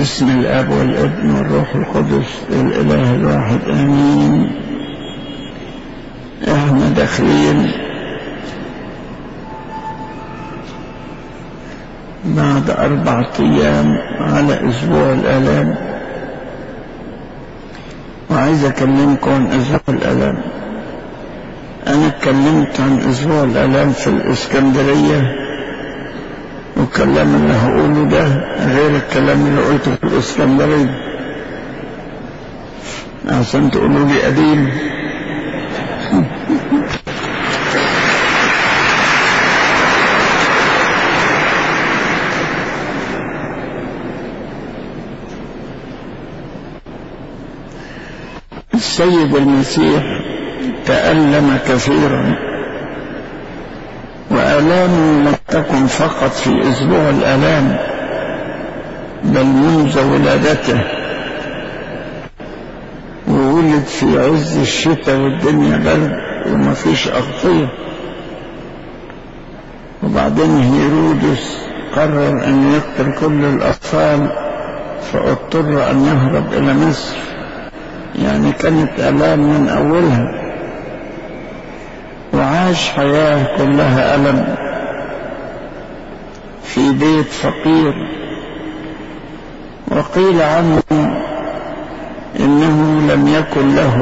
باسم الأب والابن والروح القدس الإله الواحد آمين. إحنا داخلين بعد أربعة أيام على أسبوع الآلام وعايز أكلمكم عن أسبوع الآلام أنا اتكلمت عن أسبوع الآلام في الإسكندرية. والكلام اللي هقوله ده غير الكلام اللي قلته في الإسكندرية عشان تقولوا لي قديم. السيد المسيح تألم كثيرا. وآلامه لم تكن فقط في أسبوع الآلام بل منذ ولادته وولد في عز الشتاء والدنيا برد وما فيش أغطية. وبعدين هيرودس قرر أن يقتل كل الأطفال فاضطر أن يهرب إلى مصر. يعني كانت ألام من أولها. وعاش حياة كلها ألم. في بيت فقير. وقيل عنه إنه لم يكن له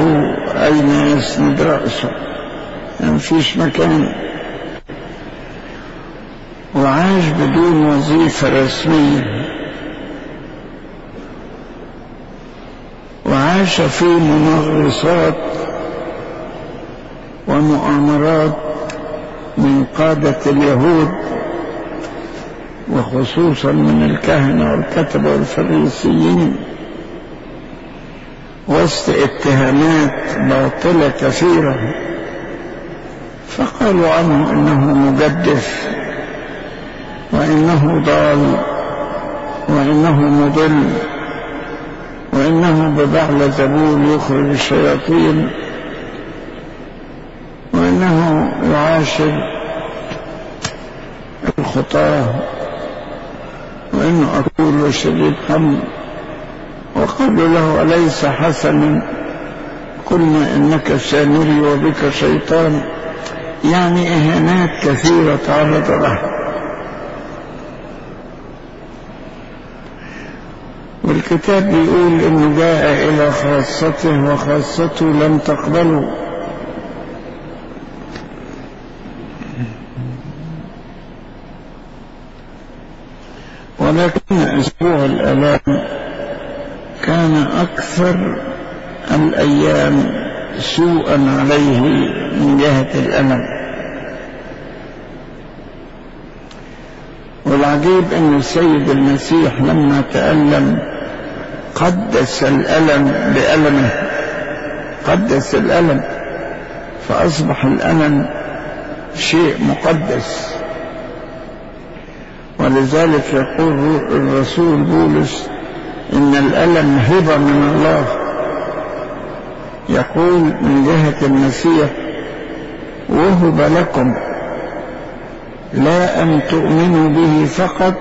أين يسند رأسه. ما فيش مكان. وعاش بدون وظيفة رسمية. وعاش في منغصات ومؤامرات من قادة اليهود وخصوصا من الكهنة والكتبة والفريسيين وسط اتهامات باطلة كثيرة. فقالوا عنه إنه مجدف وإنه ضال وإنه مضل وإنه ببعل زبون يخرج الشياطين. وانه يعاشر الخطاة وانه أقول وشديد هم وقالوا له أليس حسنا؟ قلنا إنك سامري وبك شيطان. يعني إهانات كثيرة تعرض لها والكتاب بيقول إنه جاء إلى خاصته وخاصته لم تقبله. ولكن أسبوع الآلام كان أكثر الأيام سوءا عليه من جهة الألم والعجيب أن السيد المسيح لما تألم قدس الألم بألمه قدس الألم فأصبح الألم شيء مقدس. ولذلك يقول الرسول بولس إن الألم هبة من الله. يقول من جهة المسيح وهب لكم لا أن تؤمنوا به فقط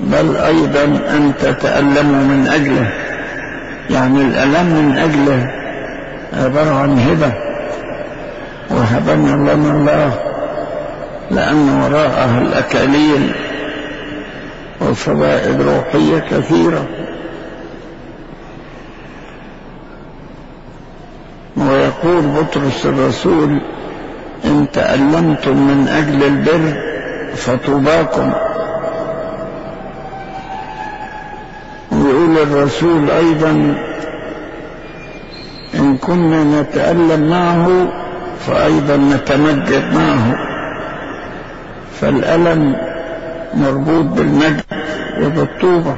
بل أيضا أن تتألموا من أجله. يعني الألم من أجله عبارة عن هبة. وهبنا لنا الله. لأن وراءها الأكاليل وفوائد روحية كثيرة. ويقول بطرس الرسول إن تألمتم من أجل البر فطوباكم. ويقول الرسول أيضا إن كنا نتألم معه فأيضا نتمجد معه. فالألم مربوط بالمجد وبالطوبة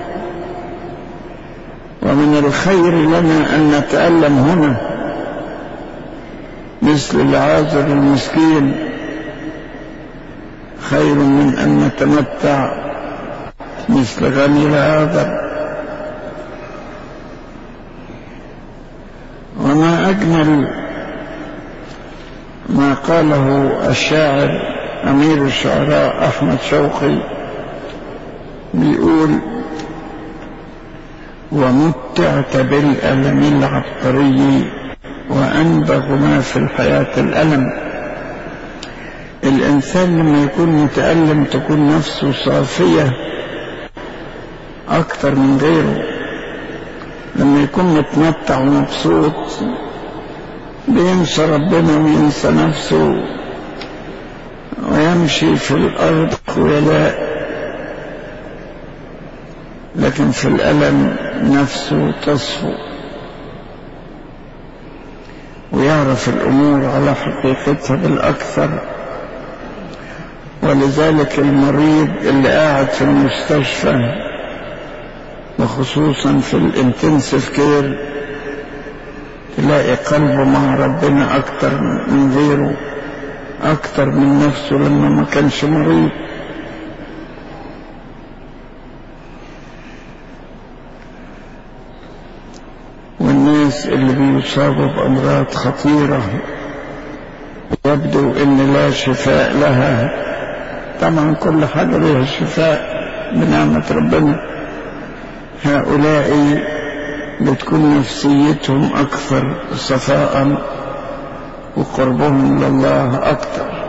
ومن الخير لنا أن نتألم هنا مثل العازر المسكين. خير من أن نتمتع مثل غني العاذر وما أجمل ما قاله الشاعر أمير الشعراء أحمد شوقي بيقول ومتعت بالألم العبقري وأنبغ ما في الحياة الألم. الإنسان لما يكون متألم تكون نفسه صافية أكتر من غيره. لما يكون متمتع ومبسوط بينسى ربنا وينسى نفسه ويمشي في الأرض خيلاء لكن في الألم نفسه تصفو. ويعرف الأمور على حقيقتها بالأكثر. ولذلك المريض اللي قاعد في المستشفى وخصوصا في الإنتنسيف كير تلاقي قلبه مع ربنا أكتر من غيره. أكتر من نفسه لما ما كانش مريض. والناس اللي بيصابوا بأمراض خطيرة يبدو إن لا شفاء لها. طبعا كل حاجة لها شفاء بنعمة ربنا. هؤلاء بتكون نفسيتهم أكثر صفاء وقربهم لله أكثر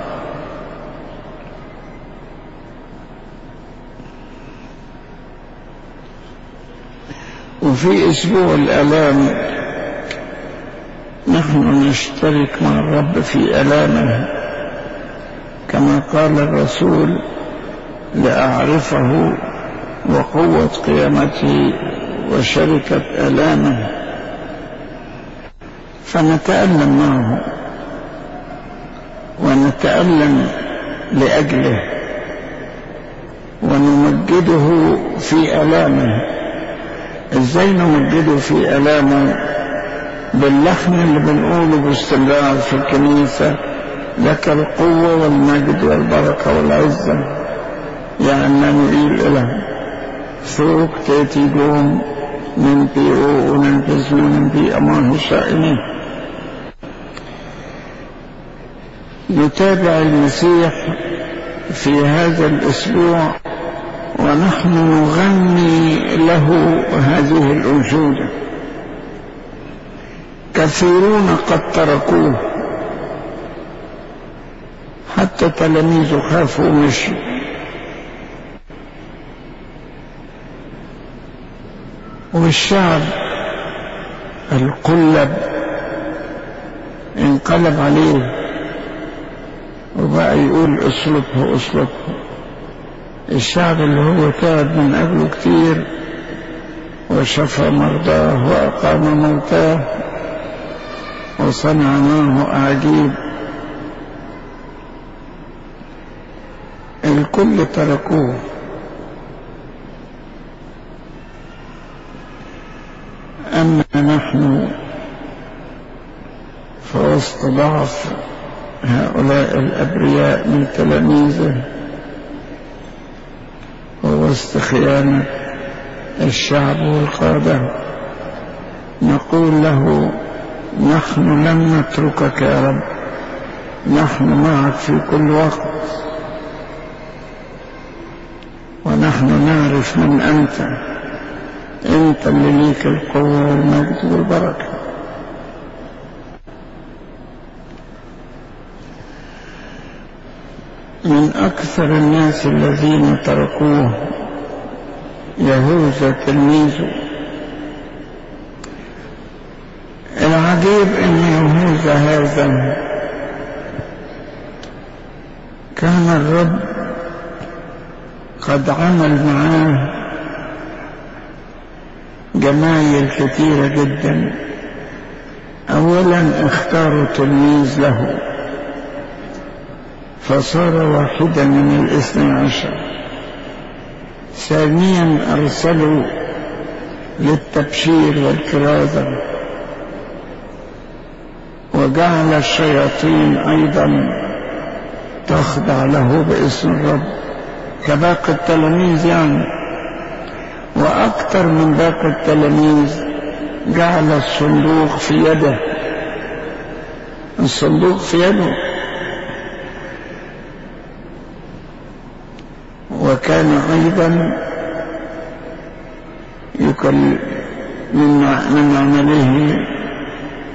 وفي أسبوع الآلام نحن نشترك مع الرب في آلامه. كما قال الرسول لأعرفه وقوة قيامته وشركة آلامه. فنتألم معه. ونتألم لأجله ونمجده في آلامه. إزاي نمجده في آلامه؟ باللحن اللي بنقوله باستمرار في الكنيسة لك القوة والمجد والبركة والعزة. يا أمانوئيل إله ثوك تأتي دوم من وننفذ من بي أمان شائنين نتابع المسيح في هذا الأسبوع ونحن نغني له هذه الأنشودة كثيرون قد تركوه حتى تلاميذه خافوا ومشوا والشعب القلب انقلب عليه. وبقى يقول اصلبه اصلبه الشعب اللي هو تعب من أجله كتير وشفى مرضاه وأقام موتاه وصنع معه أعجيب. الكل تركوه. أما نحن فوسط ضعف هؤلاء الأبرياء من تلاميذه ووسط خيانة الشعب والقادة. نقول له نحن لن نتركك يا رب. نحن معك في كل وقت. ونحن نعرف من أنت. أنت اللي ليك القوة والمجد والبركة. من أكثر الناس الذين تركوه يهوذا تلميذه العجيب أن يهوذا هذا كان الرب قد عمل معاه جمايل كثيرة جدا. أولا اختاروا تلميذ له. فصار واحدا من الاثني عشر. ثانيا أرسلوا للتبشير والكرازة. وجعل الشياطين أيضا تخضع له باسم الرب كباقي التلاميذ يعني. وأكثر من باقي التلاميذ جعل الصندوق في يده. الصندوق في يده. وكان أيضا يكل من من عمله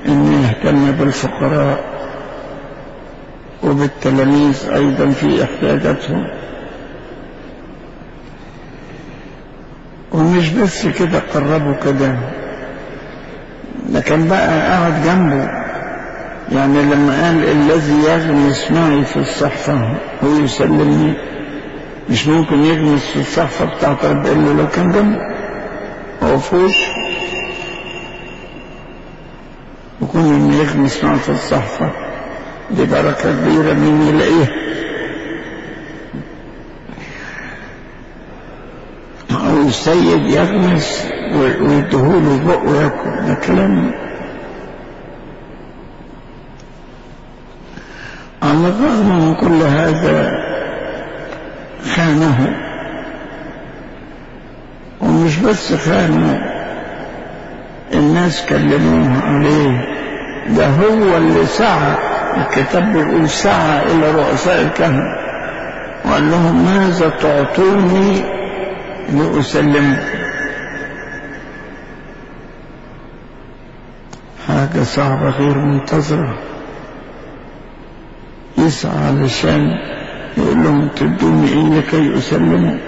أن يهتم بالفقراء وبالتلاميذ أيضا في احتياجاتهم ومش بس كده قربوا كده لكن بقى قاعد جنبه. يعني لما قال الذي يغمس معي في الصحفة هو يسلمني. مش ممكن يغمس في الصحفة بتاعت رب إلا لو كان جنبه هو فوش وكون إنه يغمس معه في الصحفة دي بركة كبيرة مين يلاقيها. أو السيد يغمس ويديهوله بقه وياكل. ده كلام. على الرغم من كل هذا خانه ومش بس خانه الناس كلموه عليه. ده هو اللي سعى الكتاب بيقول سعى إلى رؤساء الكهنة وقال لهم ماذا تعطوني لأسلمكم حاجة صعبة غير منتظرة. يسعى علشان يقول لهم تدوني إيه لكي اسلمه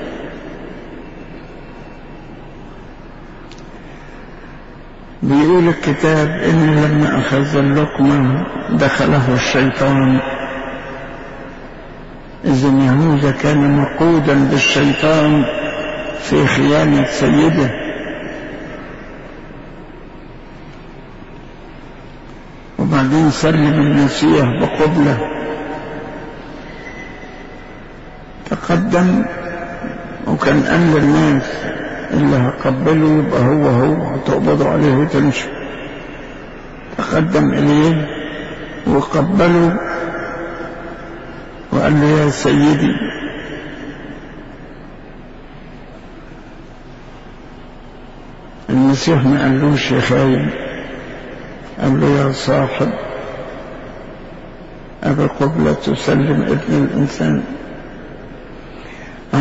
بيقول الكتاب إن لما أخذ اللقمة دخله الشيطان. إذا يهوذا كان مقودا بالشيطان في خيانة سيده. وبعدين سلم المسيح بقبله. تقدم وكان قال للناس اللي هقبله يبقى هو هو هتقبضوا عليه وتمشوا تقدم إليه وقبله وقال له يا سيدي المسيح ما قالوش يا خاين قال له يا صاحب أبي قبلة تسلم ابن الإنسان.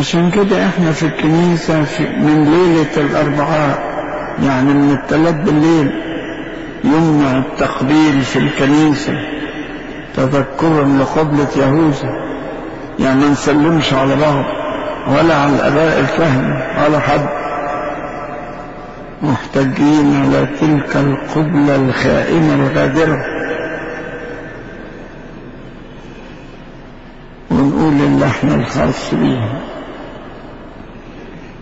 عشان كده إحنا في الكنيسة في من ليلة الأربعاء يعني من الثلاث بالليل يمنع التقبيل في الكنيسة تذكرا لقبلة يهوذا. يعني ما نسلمش على بعض ولا على الآباء الكهنة ولا حد. محتاجين على تلك القبلة الخائنة الغادرة. ونقول اللحن الخاص بيها.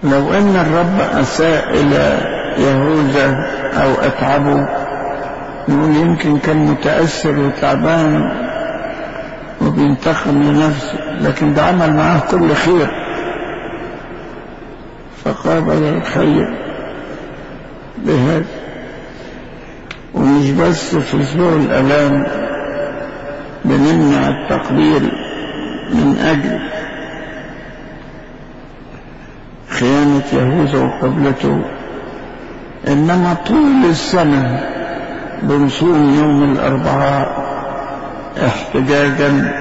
لو أن الرب أساء إلى يهوذا أو أتعبه نقول يمكن كان متأثر وتعبان وبينتقم لنفسه لكن ده عمل معاه كل خير. فقابل الخير بهذا. ومش بس في أسبوع الالام بنمنع التقبيل من أجل خيانة يهوذا وقبلته. إنما طول السنة بنصوم يوم الأربعاء احتجاجا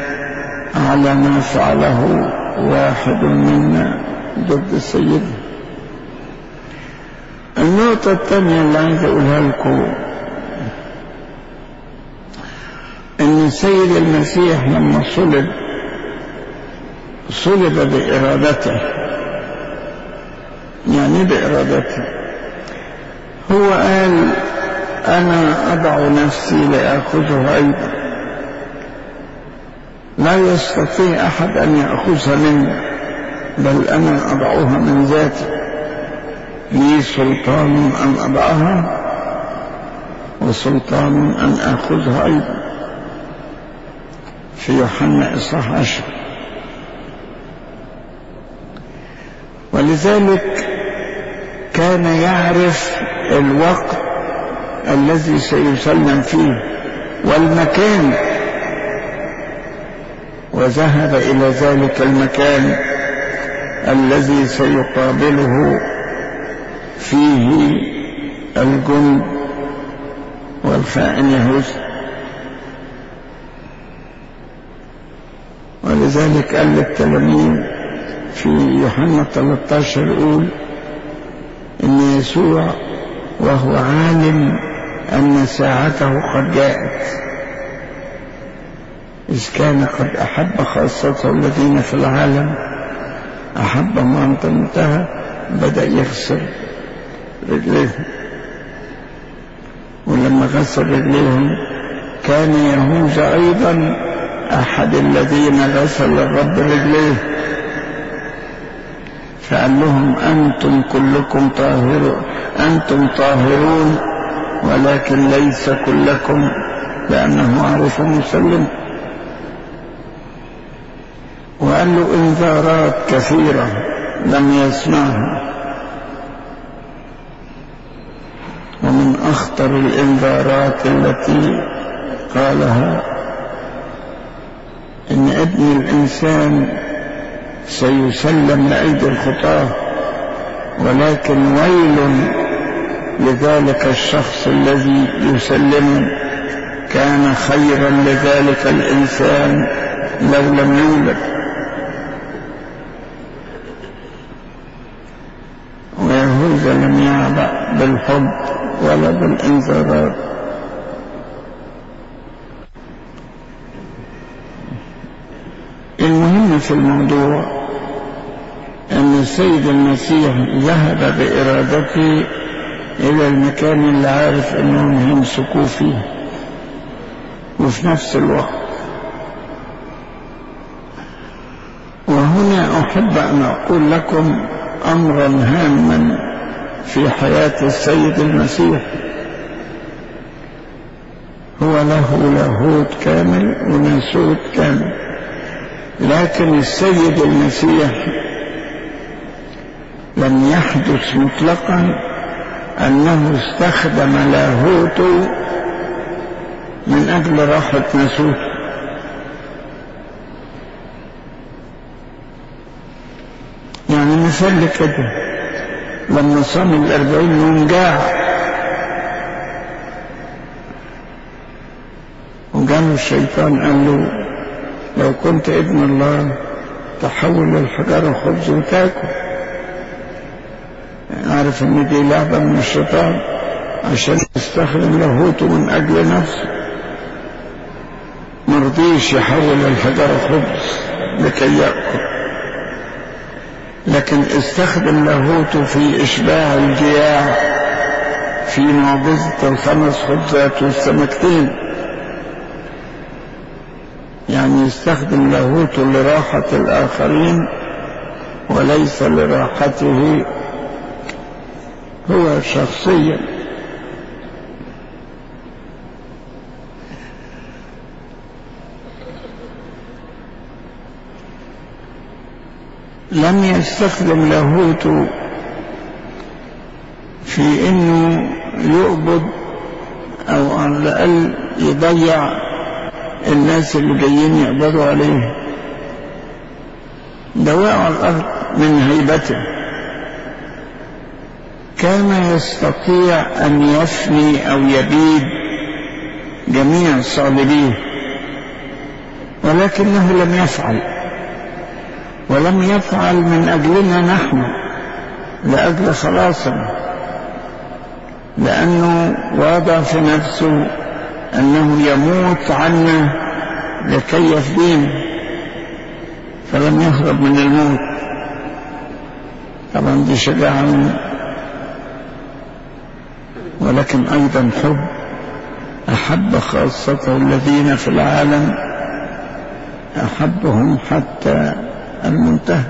على ما فعله واحد منا ضد السيد النقطة الثانية اللي عايز أقولها لكم إن السيد المسيح لما صلب صلب بإرادته يعني بإرادته. هو قال أنا أضع نفسي لآخذها أيضا. لا يستطيع أحد أن يأخذها مني بل أنا أضعها من ذاتي. لي سلطان أن أضعها وسلطان أن آخذها أيضا. في يوحنا إصحاح عشر. ولذلك كان يعرف الوقت الذي سيسلم فيه والمكان. وذهب إلى ذلك المكان الذي سيقابله فيه الجند والخائن يهوذا ولذلك قال للتلاميذ في يوحنا 13 يقول إن يسوع وهو عالم أن ساعته قد جاءت. إذ كان قد أحب خاصته الذين في العالم أحبهم وأنت انتهى بدأ يغسل رجليهم ولما غسل رجليهم كان يهوذا أيضا أحد الذين غسل الرب رجليه. فقال لهم أنتم كلكم طاهرون أنتم طاهرون ولكن ليس كلكم لأنه عرف مسلم. وقال له انذارات كثيرة لم يسمعها. ومن أخطر الإنذارات التي قالها إن ابن الإنسان سيسلم لأيدي الخطاة ولكن ويل لذلك الشخص الذي يسلم كان خيرا لذلك الإنسان لو لم يولد. ويهوذا لم يعبأ بالحب ولا بالانذارات المهم في الموضوع السيد المسيح ذهب بإرادته إلى المكان اللي عارف أنهم يمسكوه فيه. وفي نفس الوقت وهنا أحب أن أقول لكم أمرا هاما في حياة السيد المسيح. هو له لاهوت كامل وناسوت كامل. لكن السيد المسيح لم يحدث مطلقا أنه استخدم لاهوته من أجل راحة ناسوته يعني مثال كده لما صام الأربعين يوم جاع وجاله الشيطان قال له لو كنت ابن الله تحول الحجارة خبز وتاكل. عارف إن دي لعبة من الشيطان عشان يستخدم لاهوته من أجل نفسه. مرضيش يحول الحجارة خبز لكي يأكل. لكن استخدم لاهوته في إشباع الجياع في معجزة الخمس خبزات والسمكتين. يعني يستخدم لاهوته لراحة الآخرين وليس لراحته هو شخصيا. لم يستخدم لاهوته في إنه يقبض أو على الأقل يضيع الناس اللي جايين يقبضوا عليه. وقع على الأرض من هيبته. كان يستطيع أن يفني أو يبيد جميع الصالبين ولكنه لم يفعل ولم يفعل من أجلنا نحن لأجل خلاصنا لأنه وضع في نفسه أنه يموت عنا لكي يفدينا فلم يهرب من الموت. طبعا دي شجاعة ولكن أيضا حب أحب خاصته الذين في العالم أحبهم حتى المنتهى.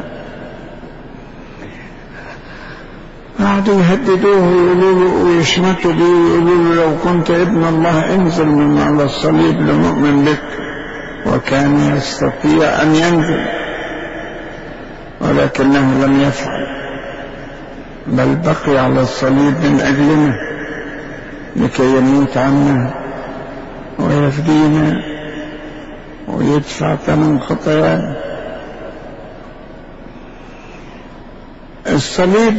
قعدوا يهددوه ويقولوا له ويشمتوا بيه ويقولوا له لو كنت ابن الله انزل من على الصليب لنؤمن بك وكان يستطيع أن ينزل ولكنه لم يفعل بل بقي على الصليب من أجلنا لكي يموت عنا ويفدينا ويدفع ثمن خطايانا الصليب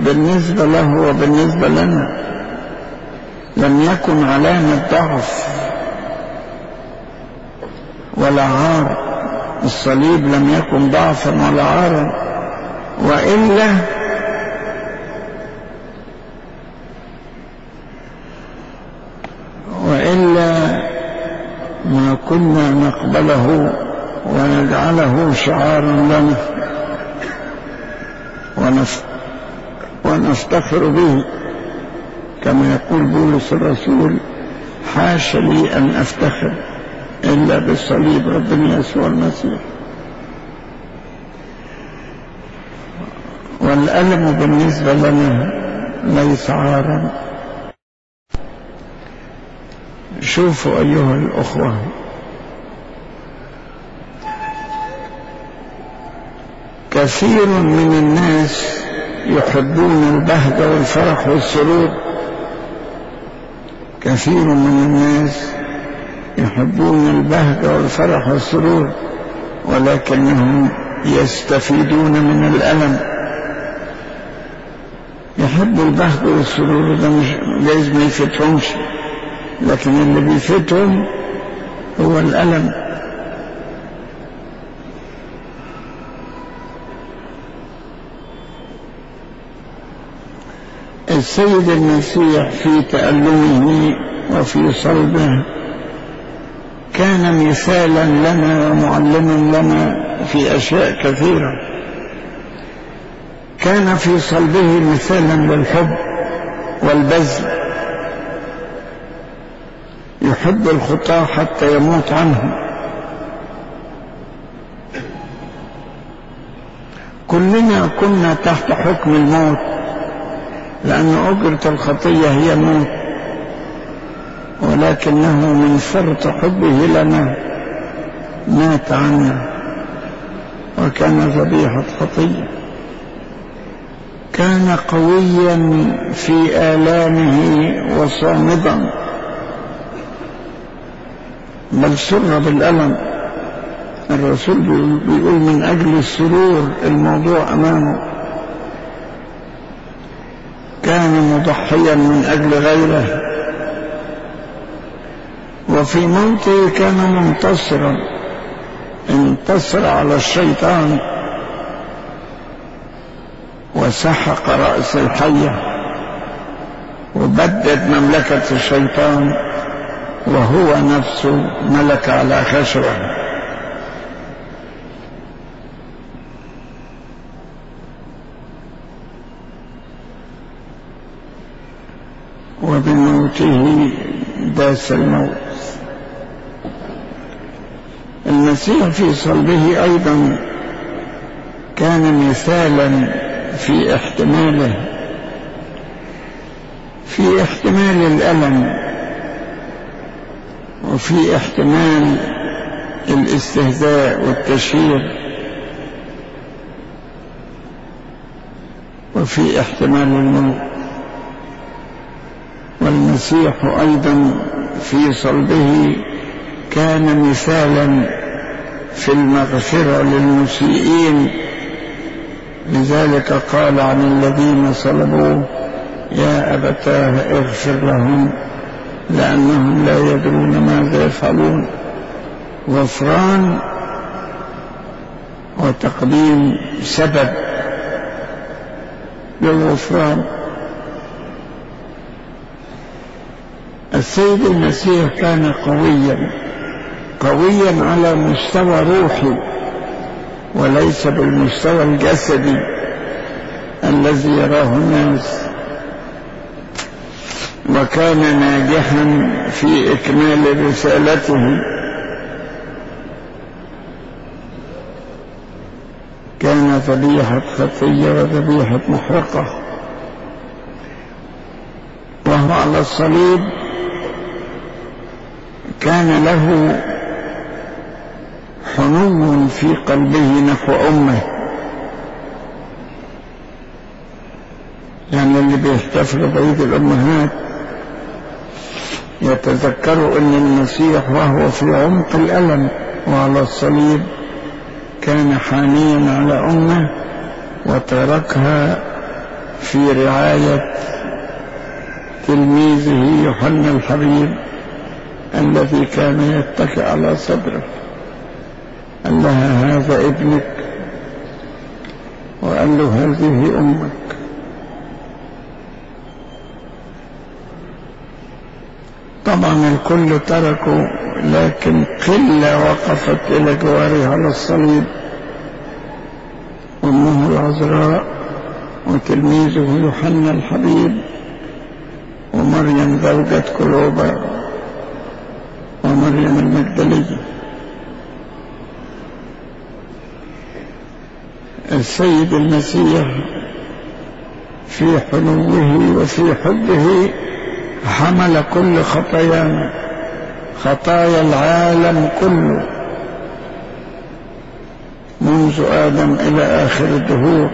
بالنسبة له وبالنسبة لنا لم يكن علامة ضعف ولا عار. الصليب لم يكن ضعفا ولا عارا. وإلا ما كنا نقبله ونجعله شعارا لنا ونفتخر به كما يقول بولس الرسول حاش لي أن أفتخر إلا بالصليب ربنا يسوع المسيح. والألم بالنسبة لنا ليس عارا. شوفوا أيها الأخوة كثير من الناس يحبون البهجة والفرح والسرور. كثير من الناس يحبون البهجة والفرح والسرور ولكنهم يستفيدون من الألم. يحبوا البهجة والسرور ده مش جايز ما يفتهمش لكن اللي بيفتهم هو الألم. السيد المسيح في تألمه وفي صلبه. كان مثالا لنا ومعلما لنا في أشياء كثيرة. كان في صلبه مثالا للحب والبذل. يحب الخطاة حتى يموت عنهم كلنا كنا تحت حكم الموت. لأن أجرة الخطية هي موت ولكنه من فرط حبه لنا. مات عنا وكان ذبيحة خطية كان قويا في آلامه وصامدا. بل سر بالألم. الرسول بيقول من أجل السرور الموضوع أمامه. كان مضحيا من أجل غيره. وفي موته كان منتصرا انتصر على الشيطان وسحق رأس الحية وبدد مملكة الشيطان وهو نفسه ملك على خشبة. وبموته داس الموت. المسيح في صلبه أيضا كان مثالا في احتماله. في احتمال الألم وفي احتمال الاستهزاء والتشهير وفي احتمال الموت. والمسيح أيضا في صلبه كان مثالا في المغفرة للمسيئين. لذلك قال عن الذين صلبوه يا أبتاه اغفر لهم لأنهم لا يدرون ماذا يفعلون. غفران وتقديم سبب للغفران. السيد المسيح كان قويا قويا على مستوى روحي وليس بالمستوى الجسدي الذي يراه الناس. وكان ناجحا في إكمال رسالته. كان ذبيحة خطية وذبيحة محرقة. وهو على الصليب كان له حنو في قلبه نحو أمه. يعني اللي بيحتفلوا بعيد الأمهات يتذكروا أن المسيح وهو في عمق الألم وعلى الصليب كان حانيا على أمه وتركها في رعاية تلميذه يوحنا الحبيب الذي كان يتكئ على صدره قال لها هذا ابنك وقال له هذه أمك. طبعا الكل تركوا لكن قلة وقفت إلى جواره على الصليب. أمه العذراء وتلميذه يوحنا الحبيب ومريم زوجة كلوبا ومريم المجدلية السيد المسيح في حلوة وفي حبه حمل كل خطايانا خطايا العالم كله منذ آدم إلى آخر الدهور.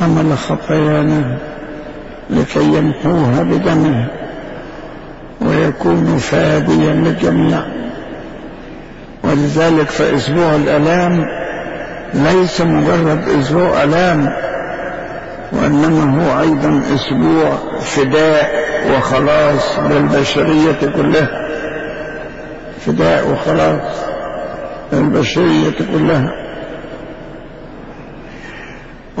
حمل خطايانا لكي يمحوها بدمه ويكون فاديا للجميع. ولذلك فأسبوع الألام ليس مجرد أسبوع ألام وإنما هو أيضا أسبوع فداء وخلاص للبشرية كلها. فداء وخلاص للبشرية كلها.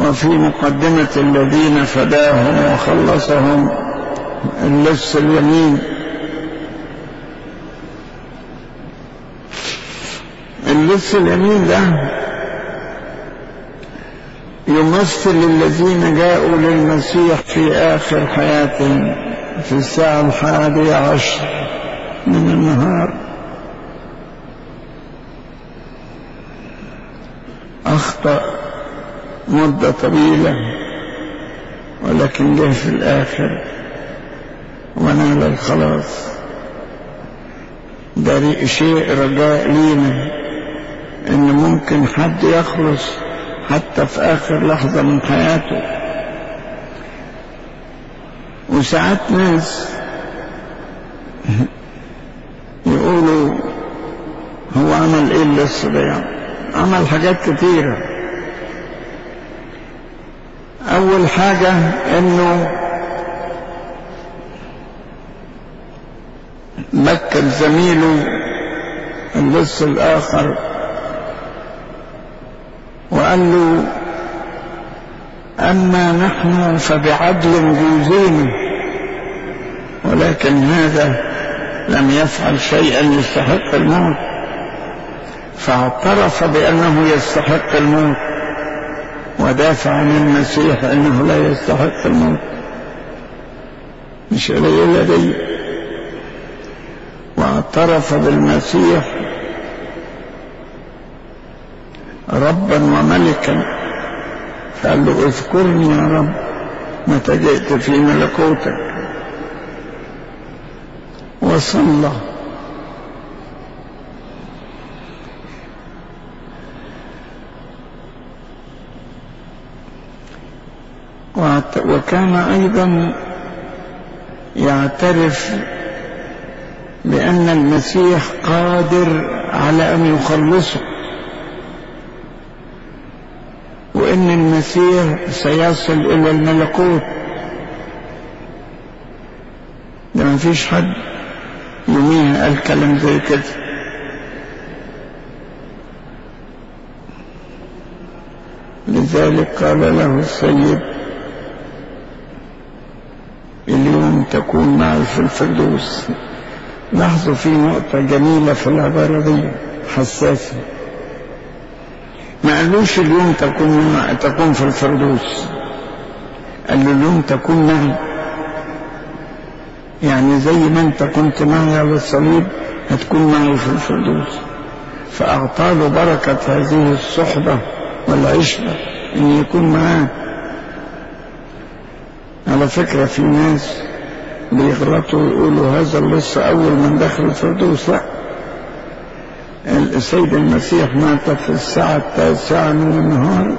وفي مقدمة الذين فداهم وخلصهم اللص اليمين. اللص اليمين ده يمثل الذين جاءوا للمسيح في آخر حياتهم في الساعة الحادية عشر من النهار. أخطأ. مدة طويلة ولكن جه في الآخر ونال الخلاص. ده شيء رجاء لينا إن ممكن حد يخلص حتى في آخر لحظة من حياته. وساعات ناس يقولوا هو عمل اللص ده يعني عمل حاجات كتيرة. أول حاجة إنه مكن زميله اللص الآخر وقال له أما نحن فبعدل جوزين ولكن هذا لم يفعل شيئا يستحق الموت. فاعترف بأنه يستحق الموت. ودافع عن المسيح أنه لا يستحق الموت. مش قليلة دي واعترف بالمسيح ربا وملكا. قال له اذكرني يا رب متى جئت في ملكوتك. وصلى. وكان أيضا يعترف بأن المسيح قادر على أن يخلصه وإن المسيح سيصل إلى الملكوت. ده ما فيش حد يوميها قال كلام زي كده. لذلك قال له السيد تكون معي في الفردوس. لاحظوا في نقطة جميلة في العبارة دي حساسة. ما قالوش اليوم تكون تكون في الفردوس. قال له اليوم تكون معي. يعني زي ما انت كنت معي على الصليب هتكون معي في الفردوس. فأعطى له بركة هذه الصحبة والعشرة إن يكون معاه. على فكرة في ناس بيغلطوا ويقولوا هذا لسه أول من دخل الفردوس لا. السيد المسيح مات في الساعة التاسعة من النهار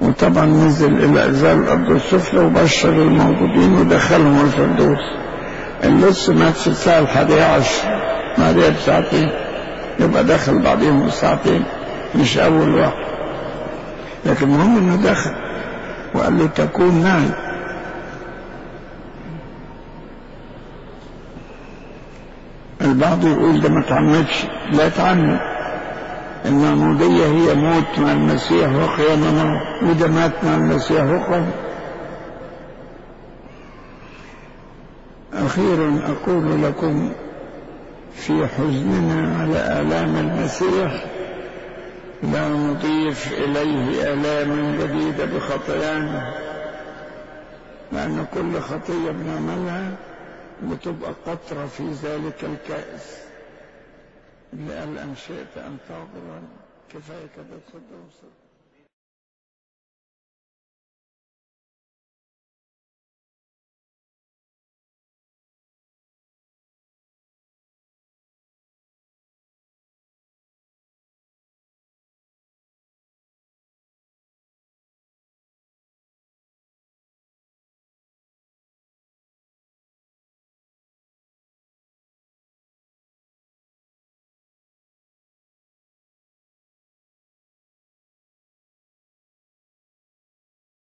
وطبعا نزل إلى أجزاء الأرض السفلى وبشر الموجودين ودخلهم الفردوس. اللص مات في الساعة الحادية عشر بعدها بساعتين يبقى دخل بعدهم بساعتين مش أول واحد. لكن المهم إنه دخل وقال له تكون معي البعض يقول ده ما تعمدش لا تعمد المعمودية هي موت مع المسيح وقيام معه وده مات مع المسيح وقام. أخيرا أقول لكم في حزننا على آلام المسيح لا نضيف إليه آلاما جديدة بخطايانا لأن كل خطية بنعملها بتبقى قطرة في ذلك الكأس. اللي قال أن شئت أن تغفر كفاية كده تصدق